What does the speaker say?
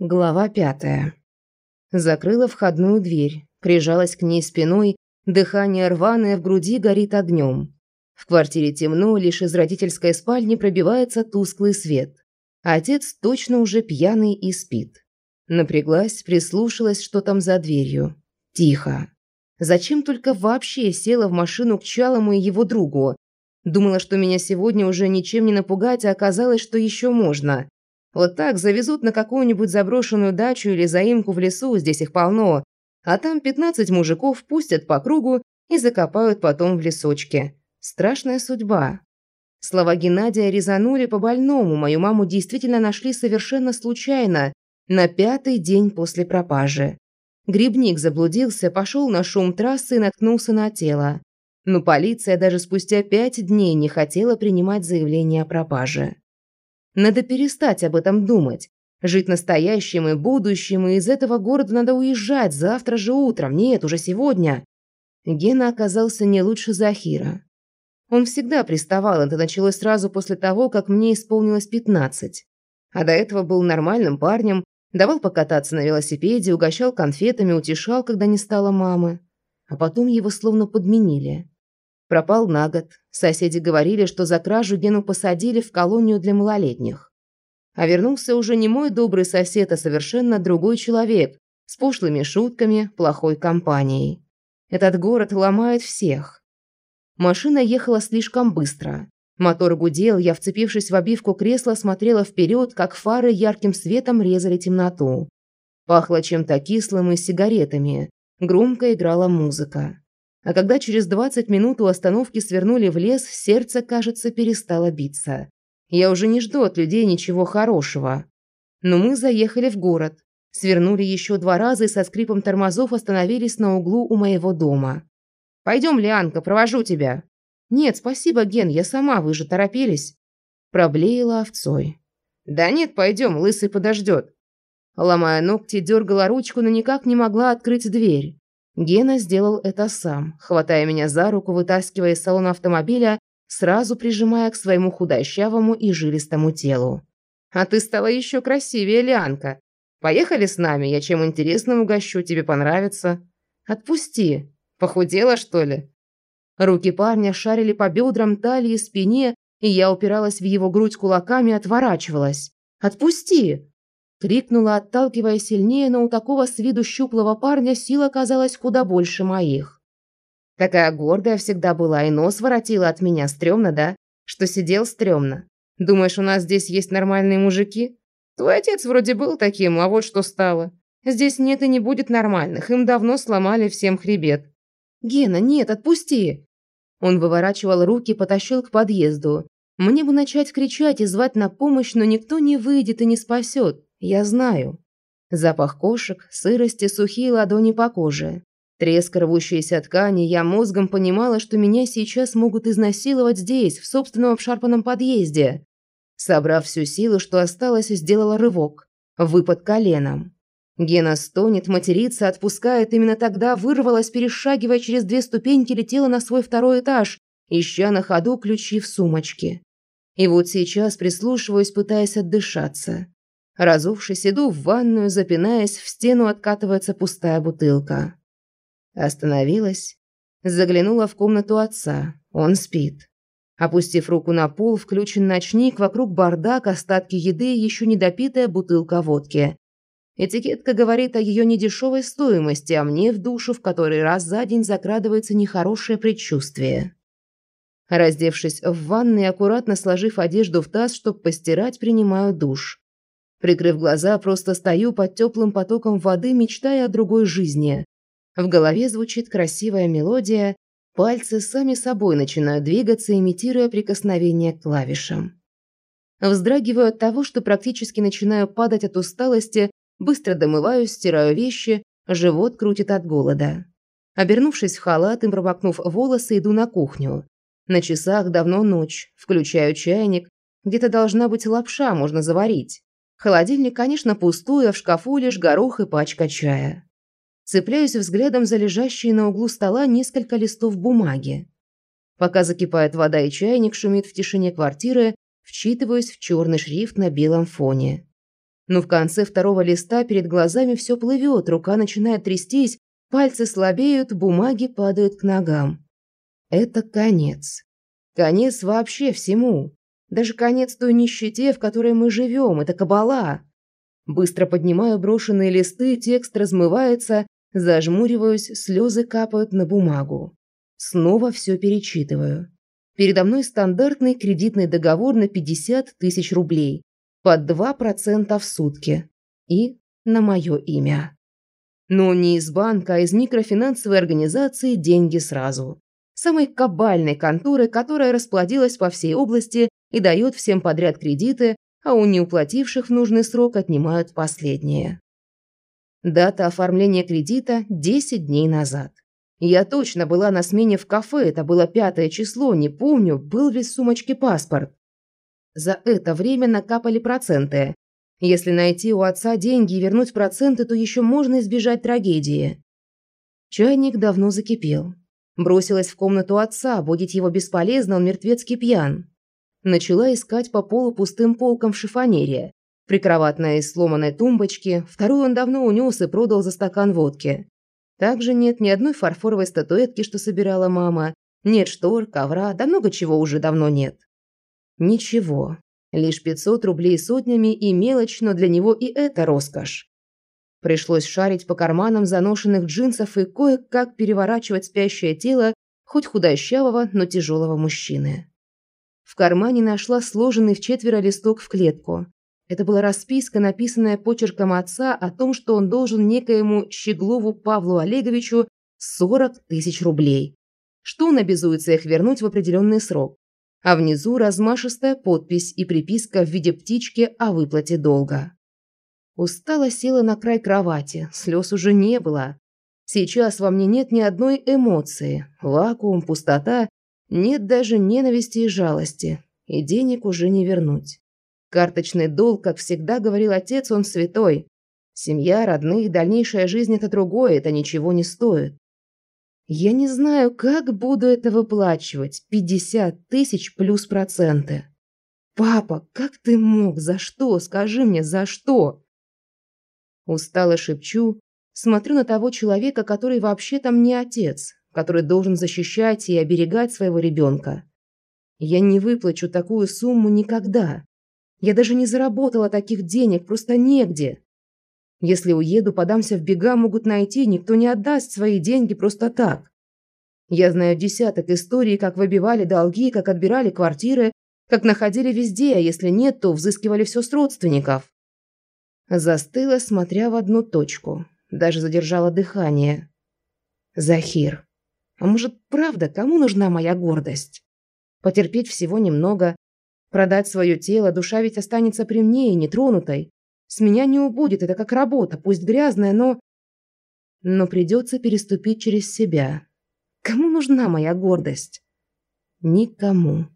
Глава пятая. Закрыла входную дверь, прижалась к ней спиной, дыхание рваное в груди горит огнем. В квартире темно, лишь из родительской спальни пробивается тусклый свет. Отец точно уже пьяный и спит. Напряглась, прислушалась, что там за дверью. Тихо. Зачем только вообще села в машину к Чалому и его другу? Думала, что меня сегодня уже ничем не напугать, а оказалось, что еще можно. Вот так завезут на какую-нибудь заброшенную дачу или заимку в лесу, здесь их полно. А там 15 мужиков пустят по кругу и закопают потом в лесочке. Страшная судьба. Слова Геннадия резанули по больному. Мою маму действительно нашли совершенно случайно, на пятый день после пропажи. Грибник заблудился, пошел на шум трассы и наткнулся на тело. Но полиция даже спустя пять дней не хотела принимать заявление о пропаже. Надо перестать об этом думать. Жить настоящим и будущим, и из этого города надо уезжать завтра же утром. Нет, уже сегодня. Гена оказался не лучше Захира. Он всегда приставал, это началось сразу после того, как мне исполнилось 15. А до этого был нормальным парнем, давал покататься на велосипеде, угощал конфетами, утешал, когда не стало мамы. А потом его словно подменили. Пропал на год. Соседи говорили, что за кражу Гену посадили в колонию для малолетних. А вернулся уже не мой добрый сосед, а совершенно другой человек, с пошлыми шутками, плохой компанией. Этот город ломает всех. Машина ехала слишком быстро. Мотор гудел, я, вцепившись в обивку кресла, смотрела вперед, как фары ярким светом резали темноту. Пахло чем-то кислым и сигаретами. Громко играла музыка. А когда через 20 минут у остановки свернули в лес, сердце, кажется, перестало биться. Я уже не жду от людей ничего хорошего. Но мы заехали в город, свернули еще два раза и со скрипом тормозов остановились на углу у моего дома. «Пойдем, Лианка, провожу тебя». «Нет, спасибо, Ген, я сама, вы же торопились». Проблеяла овцой. «Да нет, пойдем, лысый подождет». Ломая ногти, дергала ручку, но никак не могла открыть дверь. Гена сделал это сам, хватая меня за руку, вытаскивая из салона автомобиля, сразу прижимая к своему худощавому и жилистому телу. «А ты стала еще красивее, Лианка. Поехали с нами, я чем интересным угощу, тебе понравится». «Отпусти. Похудела, что ли?» Руки парня шарили по бедрам, талии, спине, и я упиралась в его грудь кулаками и отворачивалась. «Отпусти!» Крикнула, отталкивая сильнее, но у такого с виду щуплого парня сила казалась куда больше моих. Такая гордая всегда была, и нос воротила от меня. Стрёмно, да? Что сидел стрёмно. Думаешь, у нас здесь есть нормальные мужики? Твой отец вроде был таким, а вот что стало. Здесь нет и не будет нормальных, им давно сломали всем хребет. Гена, нет, отпусти. Он выворачивал руки, потащил к подъезду. Мне бы начать кричать и звать на помощь, но никто не выйдет и не спасет. Я знаю. Запах кошек, сырости, сухие ладони по коже. Треск рвущейся ткани, я мозгом понимала, что меня сейчас могут изнасиловать здесь, в собственном обшарпанном подъезде. Собрав всю силу, что осталось, сделала рывок. Выпад коленом. Гена стонет, матерится, отпускает. Именно тогда вырвалась, перешагивая через две ступеньки, летела на свой второй этаж, ища на ходу ключи в сумочке. И вот сейчас прислушиваюсь, пытаясь отдышаться. Разувшись, иду в ванную, запинаясь, в стену откатывается пустая бутылка. Остановилась, заглянула в комнату отца. Он спит. Опустив руку на пол, включен ночник, вокруг бардак, остатки еды и еще недопитая бутылка водки. Этикетка говорит о ее недешевой стоимости, а мне в душу в который раз за день закрадывается нехорошее предчувствие. Раздевшись в ванной, аккуратно сложив одежду в таз, чтобы постирать, принимаю душ. Прикрыв глаза, просто стою под теплым потоком воды, мечтая о другой жизни. В голове звучит красивая мелодия, пальцы сами собой начинают двигаться, имитируя прикосновение к клавишам. Вздрагиваю от того, что практически начинаю падать от усталости, быстро домываюсь, стираю вещи, живот крутит от голода. Обернувшись в халат и промокнув волосы, иду на кухню. На часах давно ночь, включаю чайник, где-то должна быть лапша, можно заварить. Холодильник, конечно, пустой, а в шкафу лишь горох и пачка чая. Цепляюсь взглядом за лежащие на углу стола несколько листов бумаги. Пока закипает вода и чайник шумит в тишине квартиры, вчитываюсь в черный шрифт на белом фоне. Но в конце второго листа перед глазами все плывет, рука начинает трястись, пальцы слабеют, бумаги падают к ногам. Это конец. Конец вообще всему. Даже конец той нищете, в которой мы живем. Это кабала. Быстро поднимаю брошенные листы, текст размывается, зажмуриваюсь, слезы капают на бумагу. Снова все перечитываю. Передо мной стандартный кредитный договор на 50 тысяч рублей. Под 2% в сутки. И на мое имя. Но не из банка, а из микрофинансовой организации деньги сразу. Самой кабальной конторы, которая расплодилась по всей области и дает всем подряд кредиты, а у неуплативших в нужный срок отнимают последние. Дата оформления кредита – 10 дней назад. Я точно была на смене в кафе, это было пятое число, не помню, был ли в сумочке паспорт. За это время накапали проценты. Если найти у отца деньги и вернуть проценты, то еще можно избежать трагедии. Чайник давно закипел. Бросилась в комнату отца, будить его бесполезно, он мертвецкий пьян. Начала искать по полу пустым полкам в шифонере. Прикроватная из сломанной тумбочки, вторую он давно унес и продал за стакан водки. Также нет ни одной фарфоровой статуэтки, что собирала мама, нет штор, ковра, да много чего уже давно нет. Ничего. Лишь 500 рублей сотнями и мелочь, но для него и это роскошь. Пришлось шарить по карманам заношенных джинсов и кое-как переворачивать спящее тело хоть худощавого, но тяжелого мужчины. В кармане нашла сложенный в четверо листок в клетку. Это была расписка, написанная почерком отца о том, что он должен некоему Щеглову Павлу Олеговичу 40 тысяч рублей, что он обязуется их вернуть в определенный срок. А внизу размашистая подпись и приписка в виде птички о выплате долга. Устала села на край кровати, слез уже не было. Сейчас во мне нет ни одной эмоции, вакуум, пустота нет даже ненависти и жалости, и денег уже не вернуть. Карточный долг, как всегда говорил отец, он святой. Семья, родные, дальнейшая жизнь – это другое, это ничего не стоит. Я не знаю, как буду это выплачивать. 50 тысяч плюс проценты. Папа, как ты мог? За что? Скажи мне, за что? Устало шепчу, смотрю на того человека, который вообще там не отец, который должен защищать и оберегать своего ребенка. Я не выплачу такую сумму никогда. Я даже не заработала таких денег, просто негде. Если уеду, подамся в бега, могут найти, никто не отдаст свои деньги просто так. Я знаю десяток историй, как выбивали долги, как отбирали квартиры, как находили везде, а если нет, то взыскивали все с родственников. Застыла, смотря в одну точку. Даже задержала дыхание. Захир. А может, правда, кому нужна моя гордость? Потерпеть всего немного, продать свое тело, душа ведь останется при мне и нетронутой. С меня не убудет, это как работа, пусть грязная, но... Но придется переступить через себя. Кому нужна моя гордость? Никому.